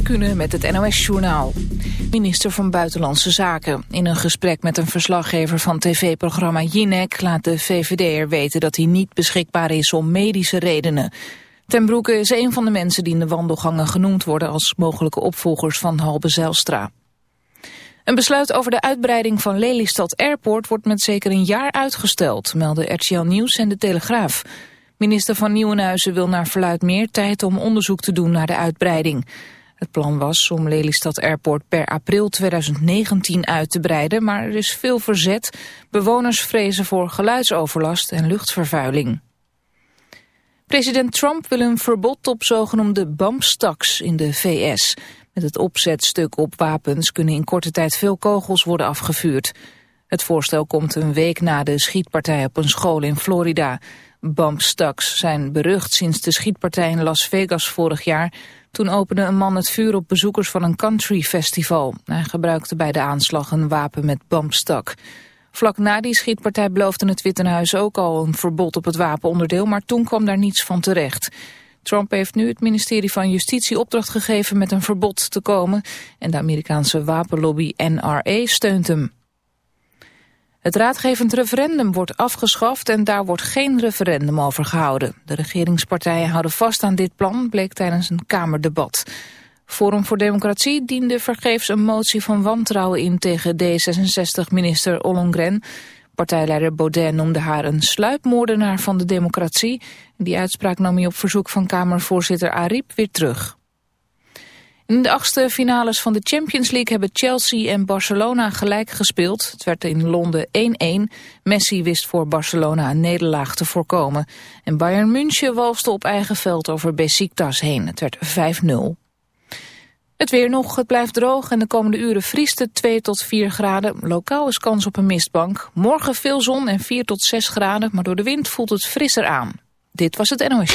Kunnen met het NOS-journaal. Minister van Buitenlandse Zaken. In een gesprek met een verslaggever van tv-programma Jinek... laat de VVD'er weten dat hij niet beschikbaar is om medische redenen. Ten Broeke is een van de mensen die in de wandelgangen genoemd worden... als mogelijke opvolgers van Halbe Zijlstra. Een besluit over de uitbreiding van Lelystad Airport... wordt met zeker een jaar uitgesteld, melden RTL Nieuws en De Telegraaf... Minister van Nieuwenhuizen wil naar verluid meer tijd om onderzoek te doen naar de uitbreiding. Het plan was om Lelystad Airport per april 2019 uit te breiden, maar er is veel verzet. Bewoners vrezen voor geluidsoverlast en luchtvervuiling. President Trump wil een verbod op zogenoemde bump stocks in de VS. Met het opzetstuk op wapens kunnen in korte tijd veel kogels worden afgevuurd. Het voorstel komt een week na de schietpartij op een school in Florida. Bumpstocks zijn berucht sinds de schietpartij in Las Vegas vorig jaar. Toen opende een man het vuur op bezoekers van een country festival. Hij gebruikte bij de aanslag een wapen met bumpstock. Vlak na die schietpartij beloofde het Witte Huis ook al een verbod op het wapenonderdeel, maar toen kwam daar niets van terecht. Trump heeft nu het ministerie van Justitie opdracht gegeven met een verbod te komen en de Amerikaanse wapenlobby NRA steunt hem. Het raadgevend referendum wordt afgeschaft en daar wordt geen referendum over gehouden. De regeringspartijen houden vast aan dit plan, bleek tijdens een Kamerdebat. Forum voor Democratie diende vergeefs een motie van wantrouwen in tegen D66-minister Ollongren. Partijleider Baudet noemde haar een sluipmoordenaar van de democratie. Die uitspraak nam hij op verzoek van Kamervoorzitter Ariep weer terug. In de achtste finales van de Champions League hebben Chelsea en Barcelona gelijk gespeeld. Het werd in Londen 1-1. Messi wist voor Barcelona een nederlaag te voorkomen. En Bayern München walste op eigen veld over Besiktas heen. Het werd 5-0. Het weer nog, het blijft droog en de komende uren vriest het 2 tot 4 graden. Lokaal is kans op een mistbank. Morgen veel zon en 4 tot 6 graden, maar door de wind voelt het frisser aan. Dit was het NOS.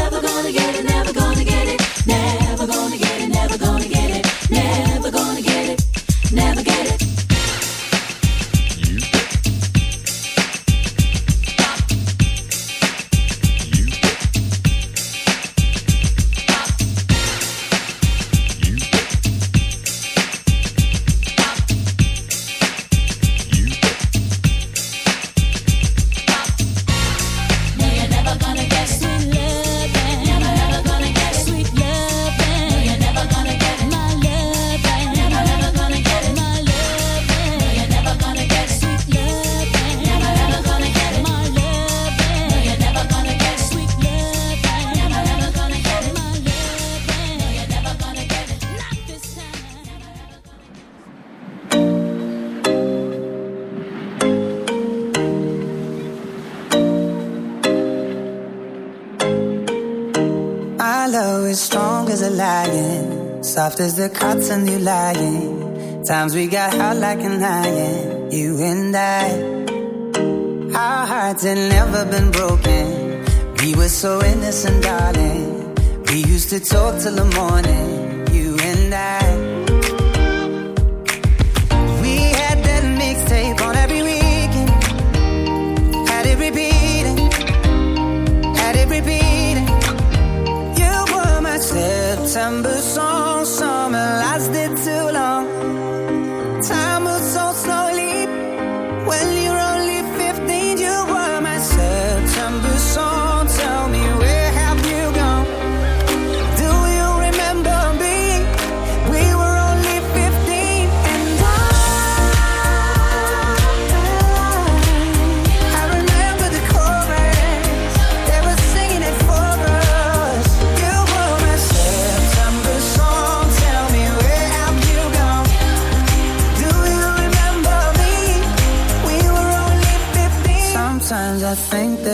Sometimes we got hot like a iron, you and I. Our hearts had never been broken. We were so innocent, darling. We used to talk till the morning, you and I.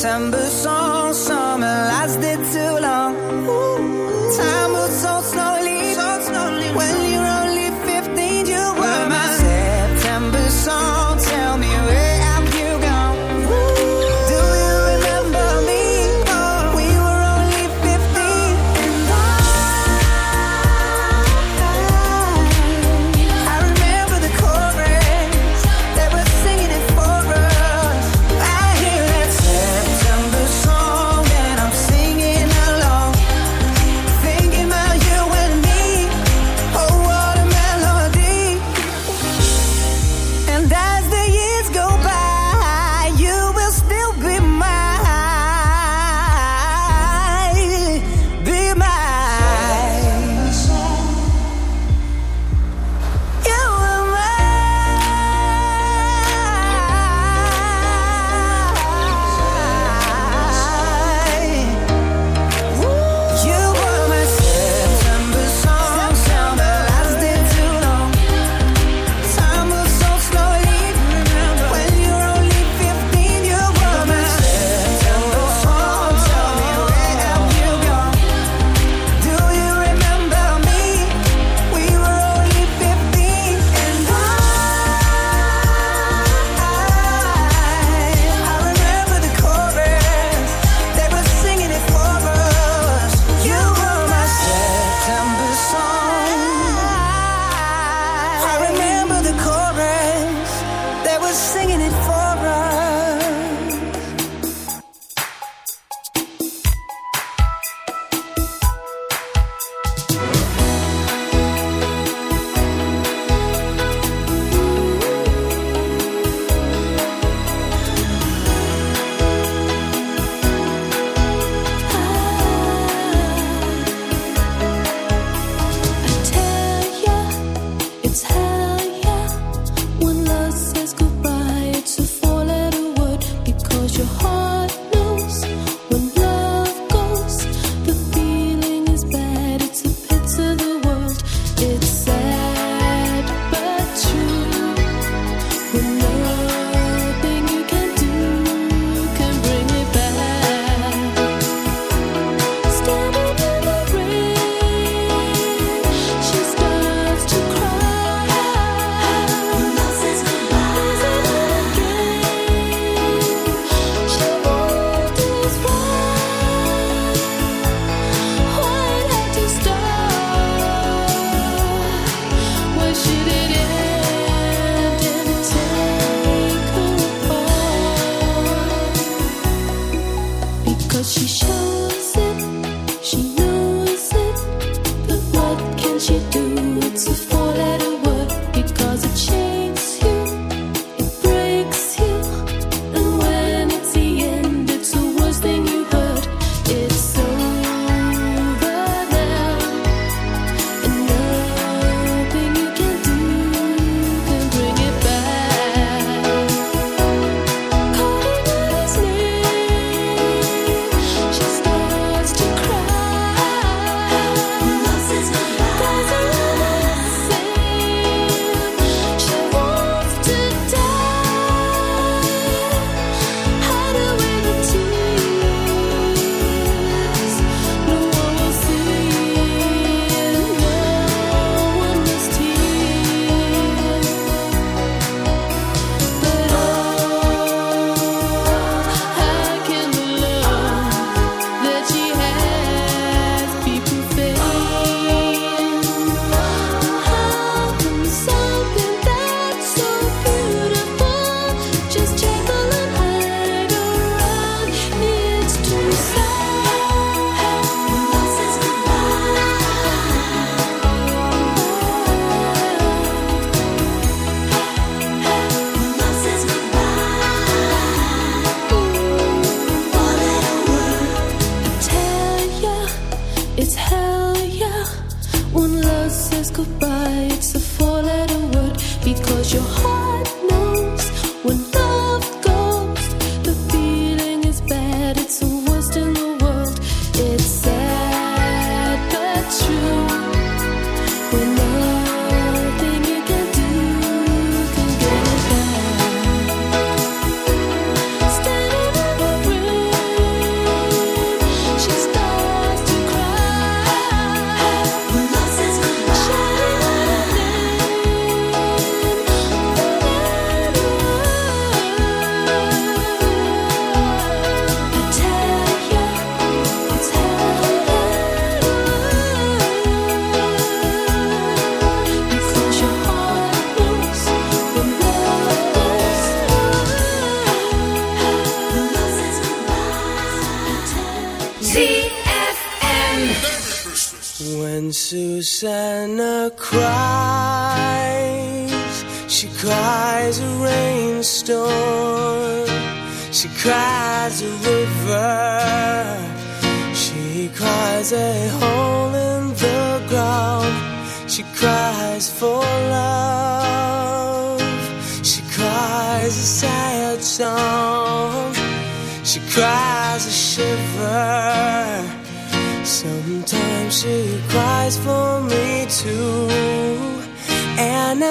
September song.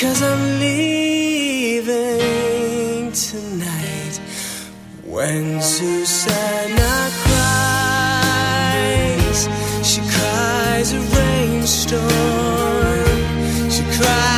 Cause I'm leaving tonight. When Susanna cries She cries a rainstorm. She cries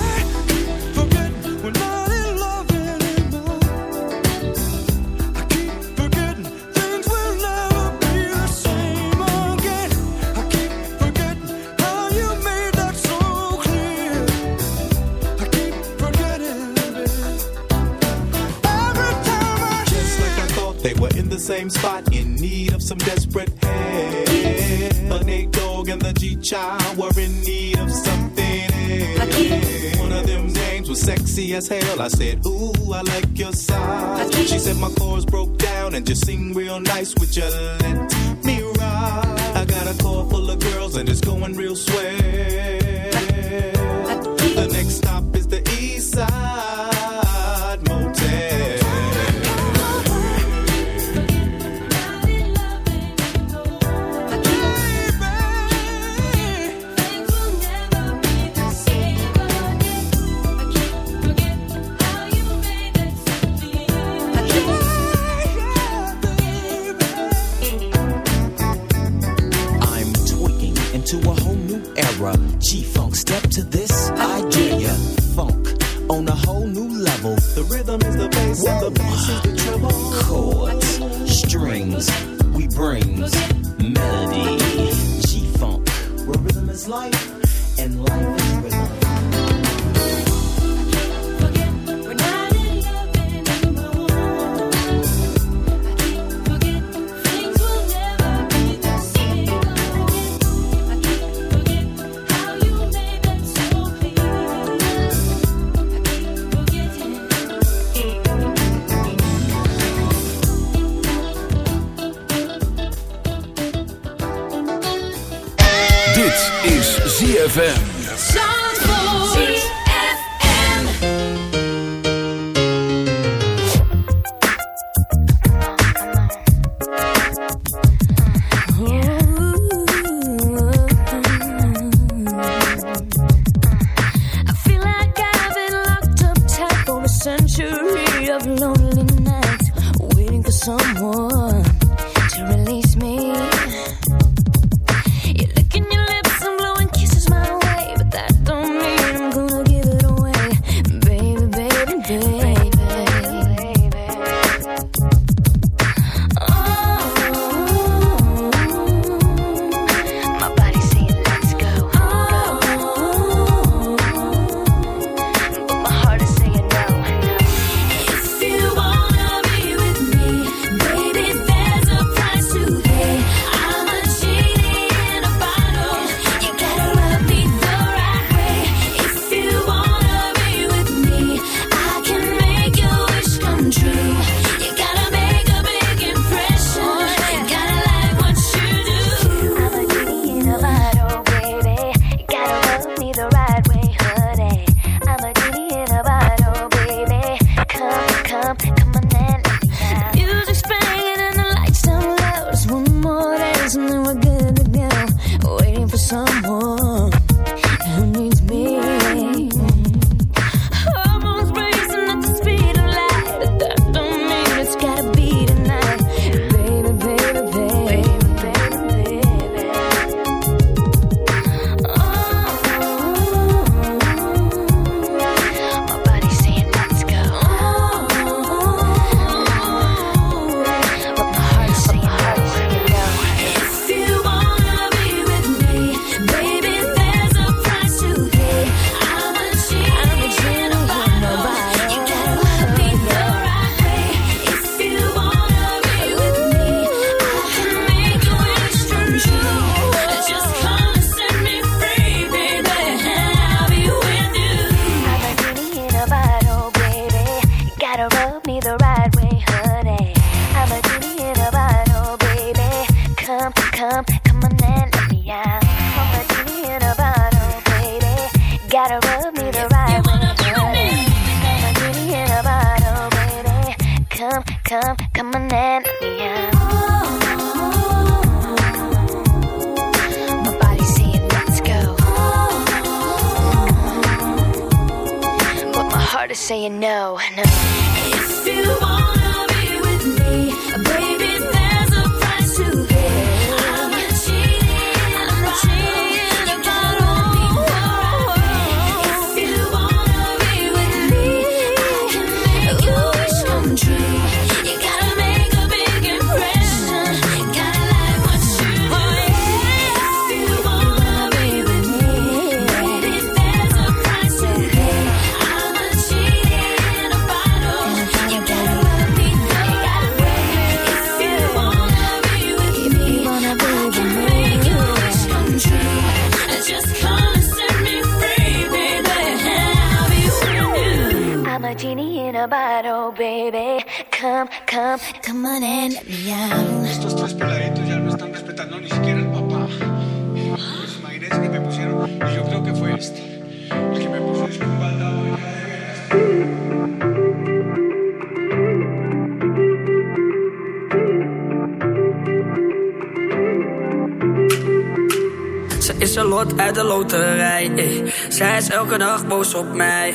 as hell. I said, Ooh, I like your size. She said my chords broke down and just sing real nice. Would you let me ride? I got a car full of girls and it's going real swell. The next stop strings, we bring melody. G-Funk, where rhythm is life Zij is elke dag boos op mij.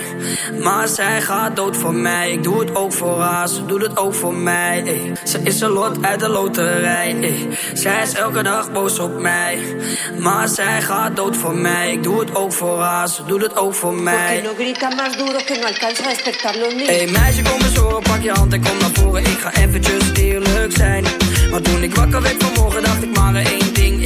Maar zij gaat dood voor mij. Ik doe het ook voor haar, ze doet het ook voor mij. Ze is een lot uit de loterij. Zij is elke dag boos op mij. Maar zij gaat dood voor mij. Ik doe het ook voor haar, ze doet het ook voor mij. no grita más duro que no alcanza a despertar los niños? Hey meisje, kom eens horen, pak je hand en kom naar voren. Ik ga eventjes eerlijk zijn. Maar toen ik wakker werd vanmorgen, dacht ik maar één ding.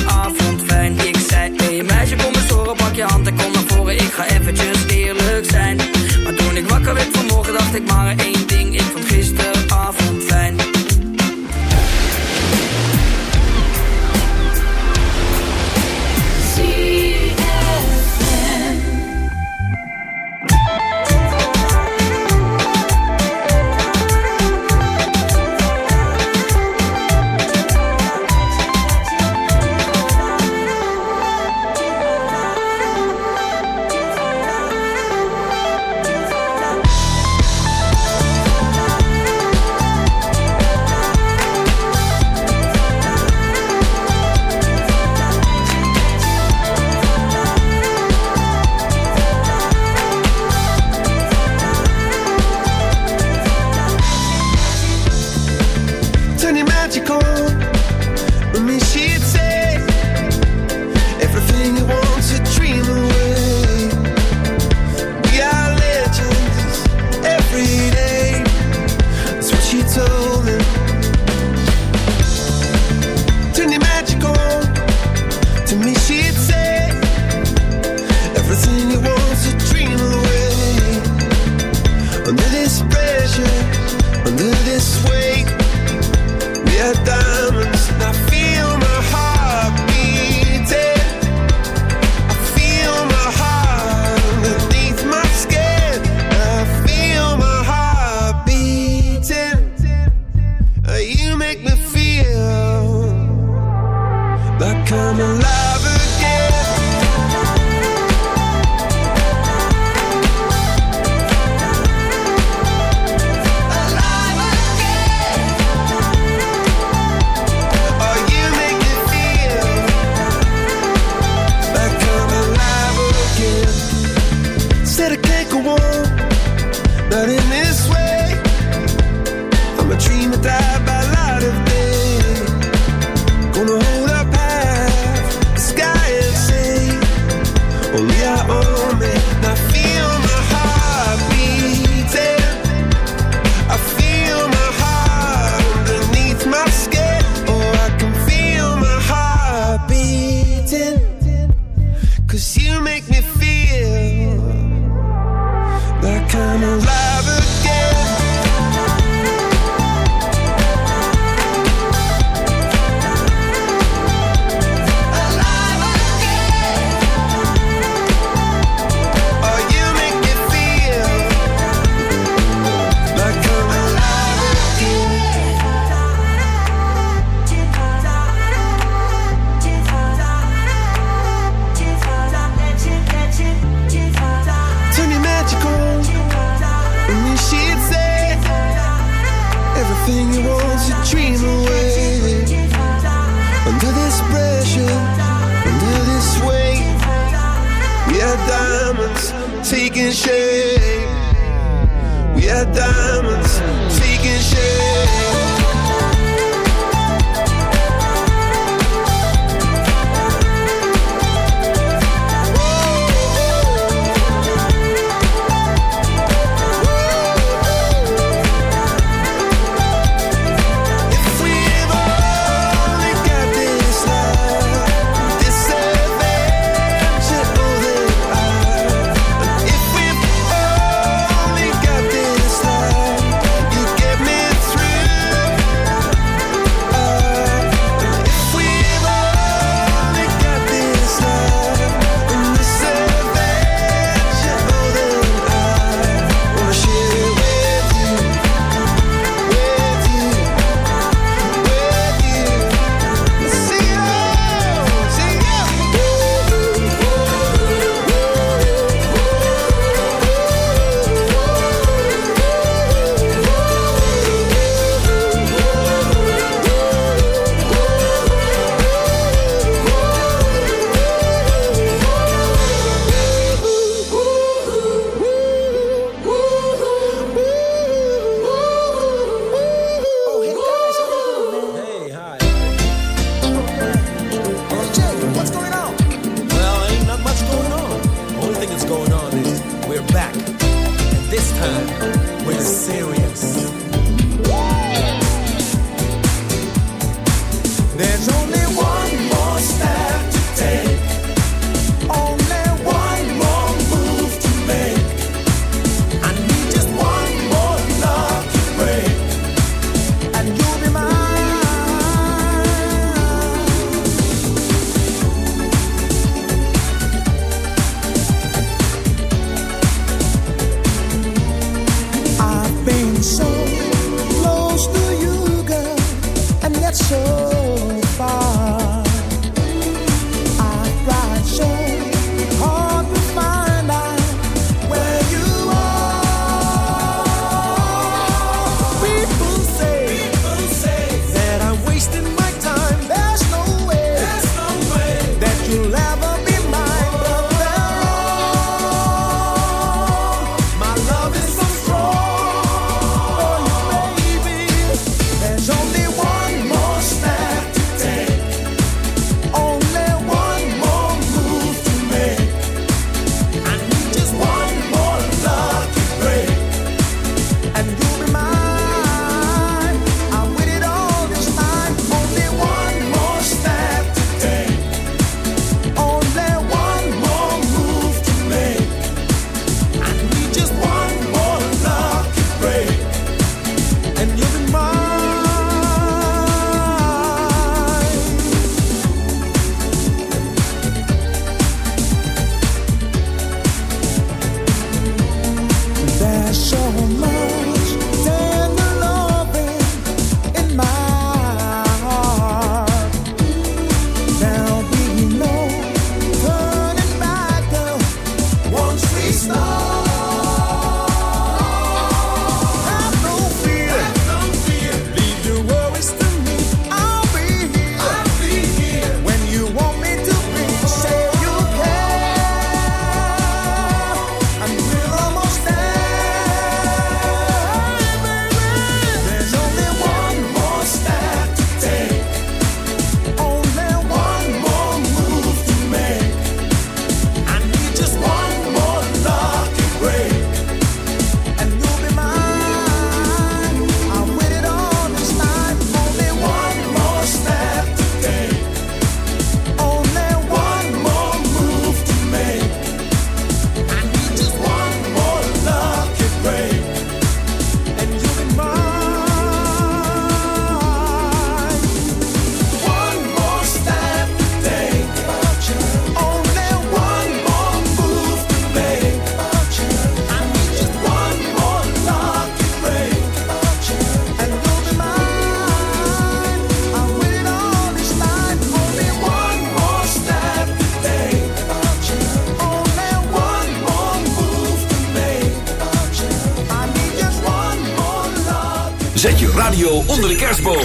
kerstboom.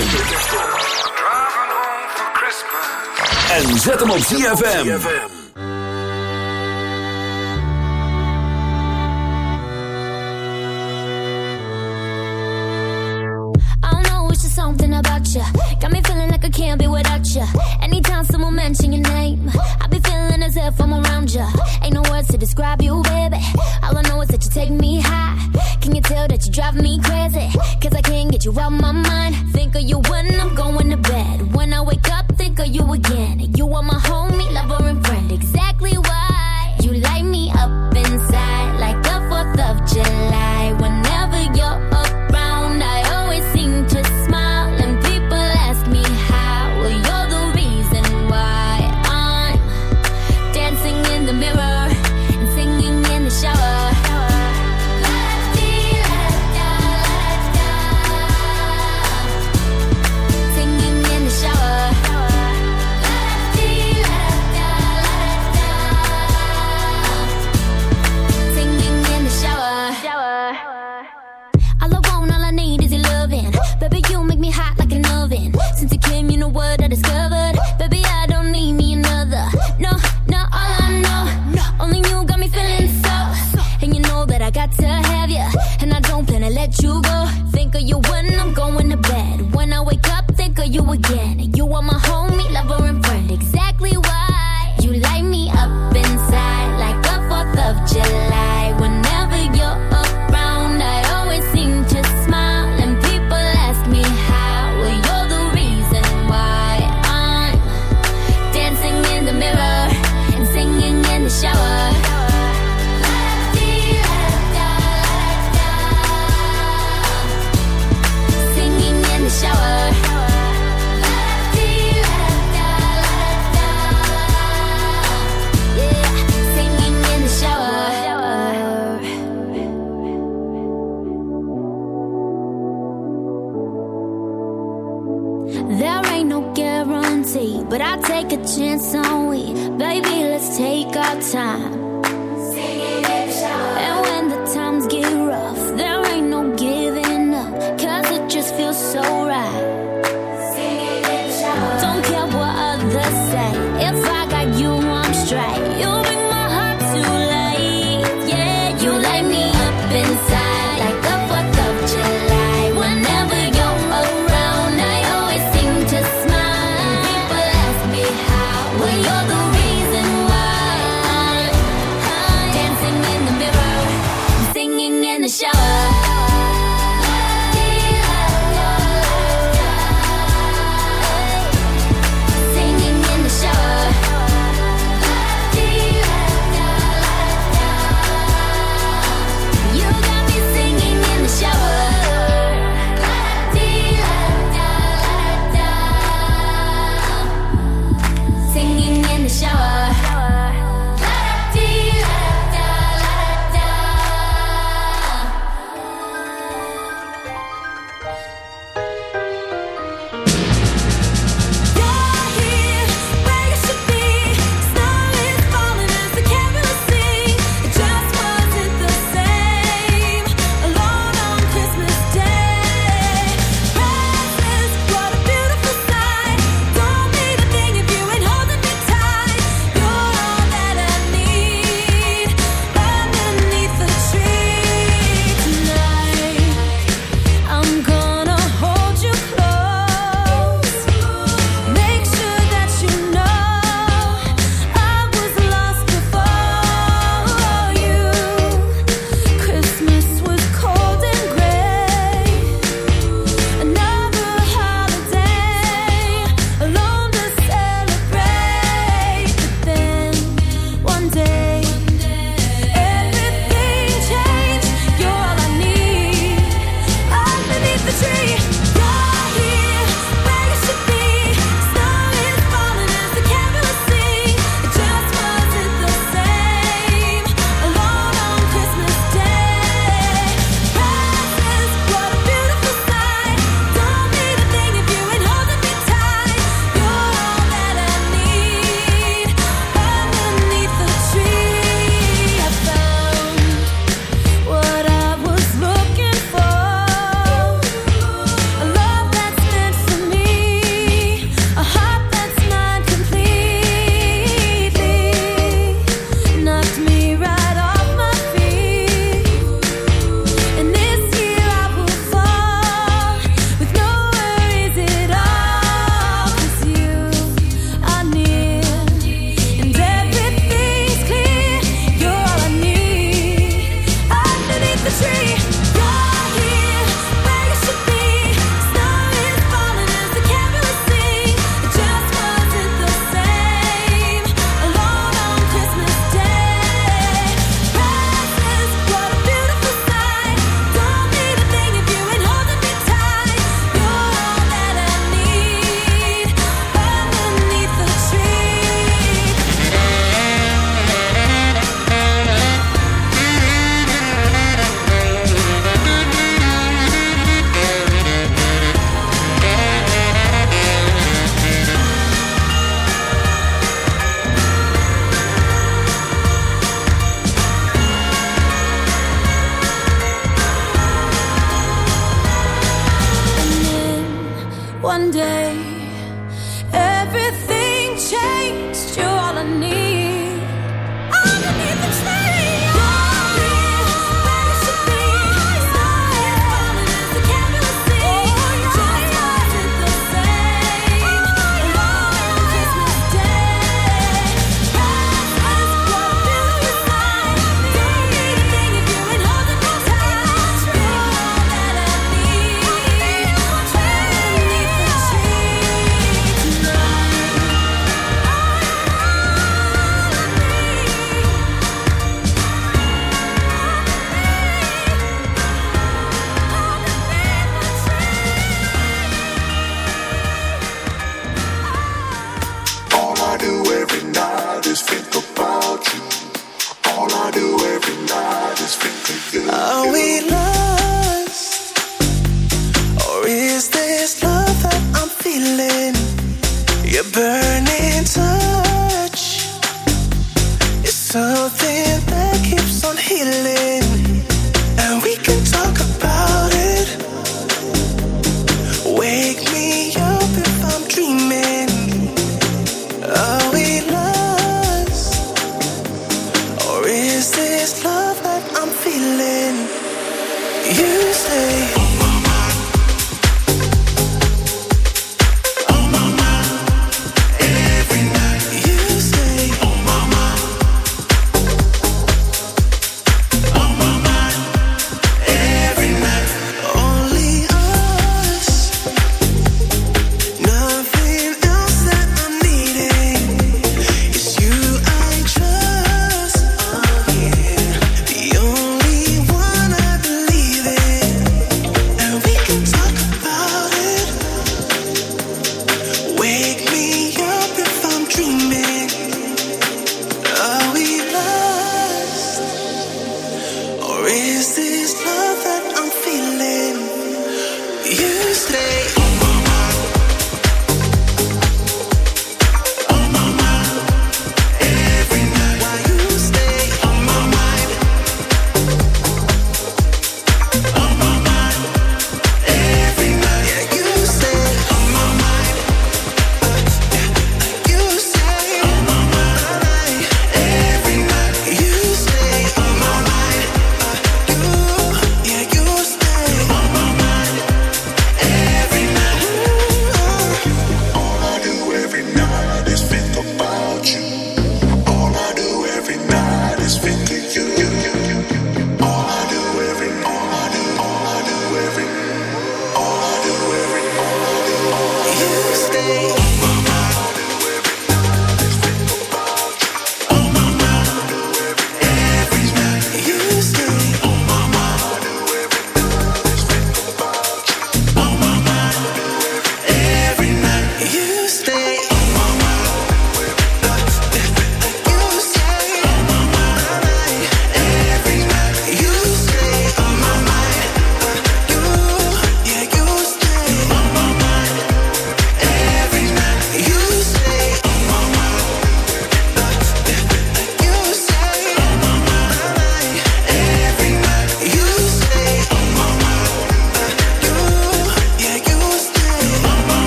En zet hem op ZFM. You go.